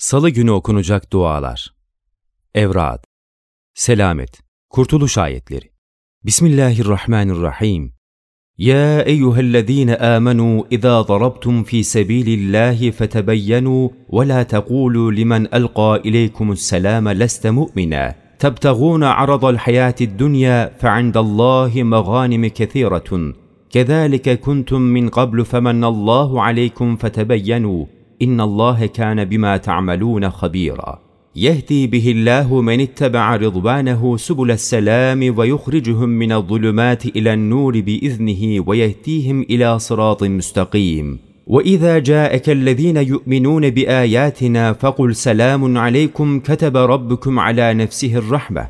Salı günü okunacak dualar. Evrad. Selamet. Kurtuluş ayetleri. Bismillahirrahmanirrahim. يا ايها الذين امنوا اذا ضربتم في سبيل الله فتبينوا ولا تقولوا لمن القى اليكم السلام لست مؤمنا تبتغون عرض الحياة الدنيا فعند الله مغانم كثيره كذلك كنتم من قبل فمن الله عليكم فتبينوا ان الله كان بما تعملون خبيرا. يهدي به الله من اتبع رضوانه سبل السلام ويخرجهم من الظلمات إلى النور باذنه ويهديهم إلى صراط مستقيم. واذا جاءك الذين يؤمنون باياتنا فقل سلام عليكم كتب ربكم على نفسه الرحمه.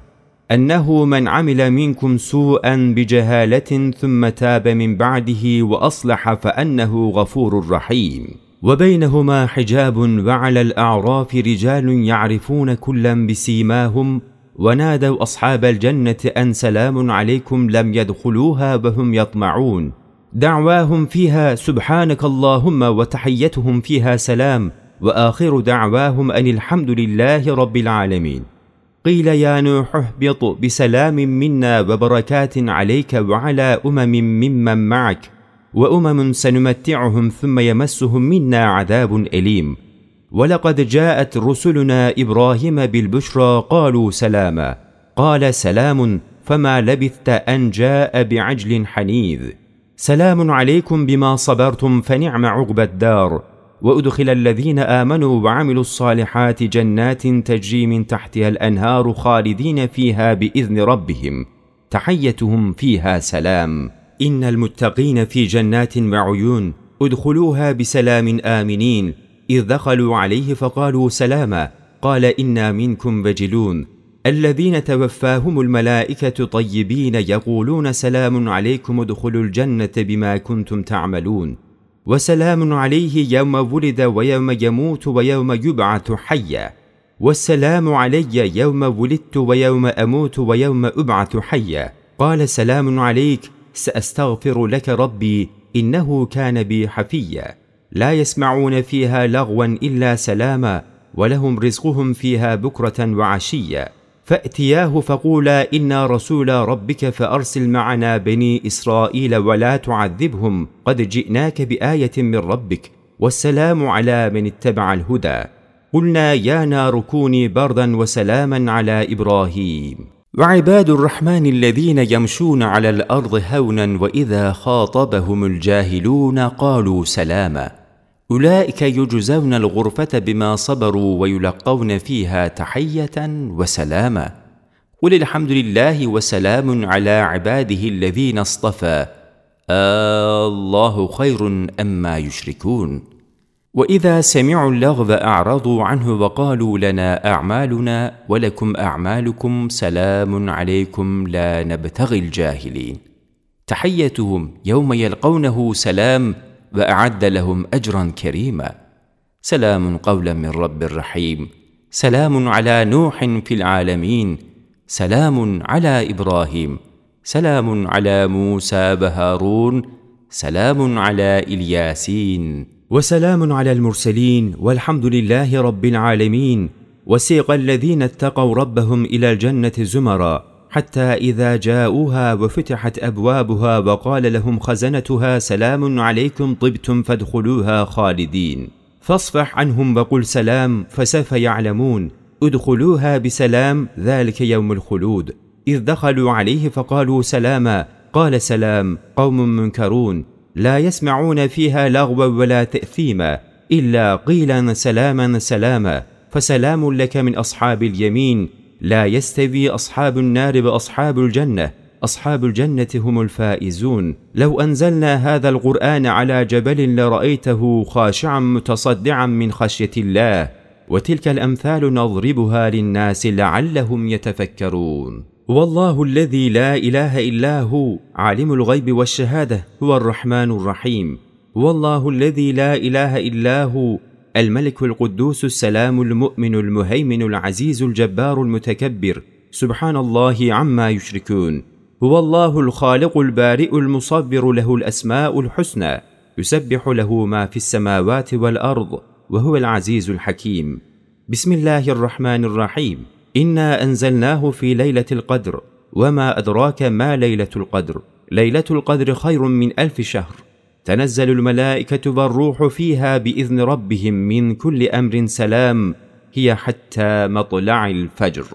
انه من عمل منكم سوءا بجهاله ثم تاب من بعده واصلح فانه غفور رحيم. وبينهما حجاب وعلى الأعراف رجال يعرفون كلا بسيماهم ونادوا أصحاب الجنة أن سلام عليكم لم يدخلوها وهم يطمعون. دعواهم فيها سبحانك اللهم وتحيتهم فيها سلام وآخر دعواهم أن الحمد لله رب العالمين. قيل يا نوح اهبط بسلام منا وبركات عليك وعلى أمم ممن معك. وأمم سنمتعهم ثم يمسهم منا عذاب أليم. ولقد جاءت رسلنا إبراهيم بالبشرى قالوا سلاما. قال سلام فما لبثت أن جاء بعجل حنيذ. سلام عليكم بما صبرتم فنعم عقبى الدار. وأدخل الذين آمنوا وعملوا الصالحات جنات تجري من تحتها الأنهار خالدين فيها بإذن ربهم. تحيتهم فيها سلام. ان المتقين في جنات وعيون ادخلوها بسلام امنين اذ دخلوا عليه فقالوا سلاما قال أنا منكم وجلون الذين توفاهم الملائكه طيبين يقولون سلام عليكم ادخلوا الجنه بما كنتم تعملون وسلام عليه يوم ولد ويوم يموت ويوم يبعث حيا والسلام علي يوم ولدت ويوم أموت ويوم ابعث حيا قال سلام عليك سأستغفر لك ربي إنه كان بي حفيا. لا يسمعون فيها لغوا إلا سلاما ولهم رزقهم فيها بكرة وعشيا. فأتياه فقولا إنا رسول ربك فأرسل معنا بني إسرائيل ولا تعذبهم قد جئناك بآية من ربك والسلام على من اتبع الهدى. قلنا يا نار كوني بردا وسلاما على إبراهيم. وعباد الرحمن الذين يمشون على الأرض هونا وإذا خاطبهم الجاهلون قالوا سلاما. أولئك يجزون الغرفة بما صبروا ويلقون فيها تحية وسلاما. قل الحمد لله وسلام على عباده الذين اصطفى. آه الله خير اما يشركون. وإذا سمعوا اللغو أعرضوا عنه وقالوا لنا أعمالنا ولكم أعمالكم سلام عليكم لا نبتغي الجاهلين. تحيتهم يوم يلقونه سلام وأعد لهم أجرا كريما. سلام قولا من رب رحيم. سلام على نوح في العالمين. سلام على إبراهيم. سلام على موسى وهارون. سلام على إلياسين. وسلام على المرسلين والحمد لله رب العالمين وسيق الذين اتقوا ربهم إلى الجنة زمرا حتى إذا جاءوها وفتحت أبوابها وقال لهم خزنتها سلام عليكم طبتم فادخلوها خالدين. فاصفح عنهم وقل سلام فسوف يعلمون. ادخلوها بسلام ذلك يوم الخلود. إذ دخلوا عليه فقالوا سلاما. قال سلام قوم منكرون. لا يسمعون فيها لغوا ولا تأثيما إلا قيلا سلاما سلاما فسلام لك من أصحاب اليمين لا يستوي أصحاب النار وأصحاب الجنة أصحاب الجنة هم الفائزون. لو أنزلنا هذا القرآن على جبل لرأيته خاشعا متصدعا من خشية الله وتلك الأمثال نضربها للناس لعلهم يتفكرون. والله الذي لا إله إلا هو عالم الغيب والشهادة هو الرحمن الرحيم. والله الذي لا إله إلا هو الملك القدوس السلام المؤمن المهيمن العزيز الجبار المتكبر. سبحان الله عما يشركون. هو الله الخالق البارئ المصبر له الأسماء الحسنى يسبح له ما في السماوات والأرض وهو العزيز الحكيم. بسم الله الرحمن الرحيم. انا انزلناه في ليله القدر وما ادراك ما ليله القدر. ليله القدر خير من الف شهر. تنزل الملائكه والروح فيها باذن ربهم من كل أمر سلام هي حتى مطلع الفجر.